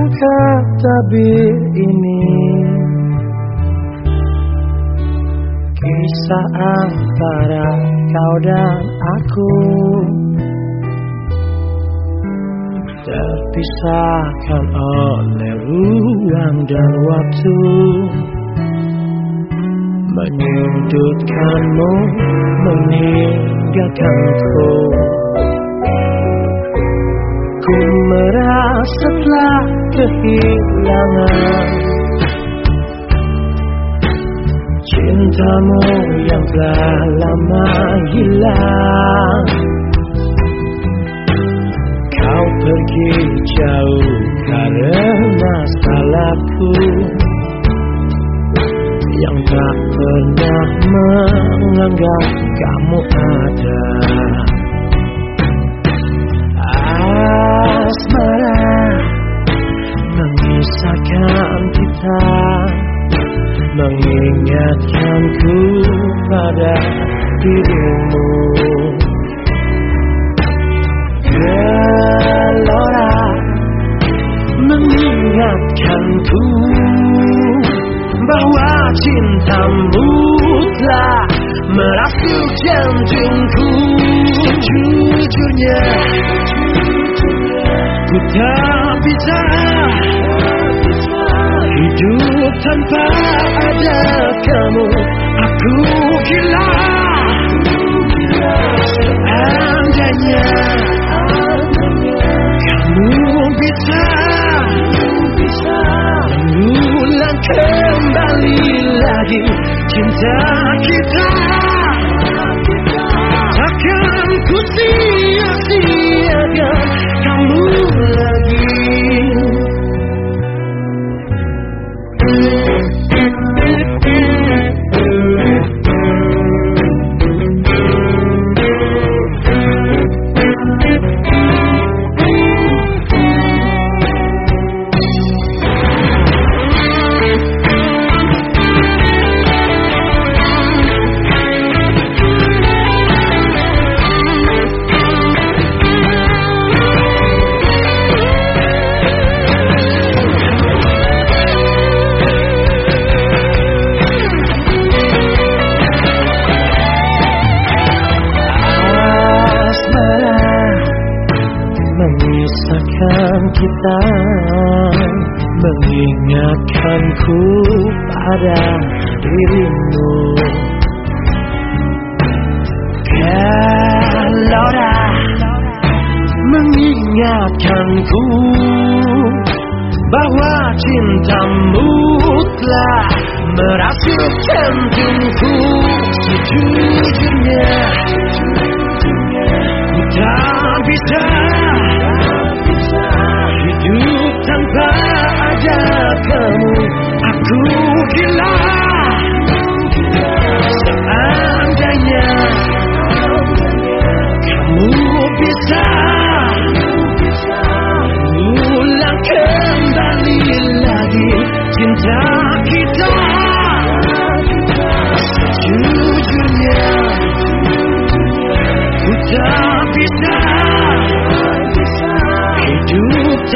Buka tabir ini. Kisah antara kau dan aku. Terpisahkan oleh ruang dan waktu. Menyudutkanmu, meninggalkanku kehilangan Cintamu yang telah lama hilang. Kau pergi jauh karena salahku Yang tak pernah menganggap kamu ada. Asmara Kita Mengingatkanku pada dirimu. Gelora Mengingatkanku Bahwa cintamu telah merasuk jantungku Sejujurnya Ku tak bisa Hidup tanpa ada kamu Aku gila. Seandainya Kamu bisa Mengulang kembali lagi Cinta kita Kita Mengingatkanku pada dirimu. Gelora Mengingatkanku Bahwa cintamu telah merasuk jantungku Sejujurnya. Ku tak bisa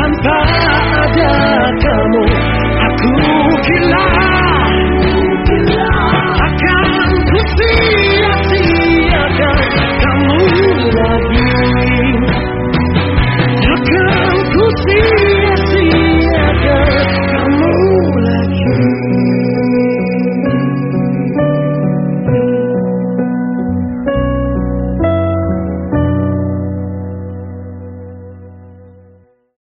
Hidup tanpa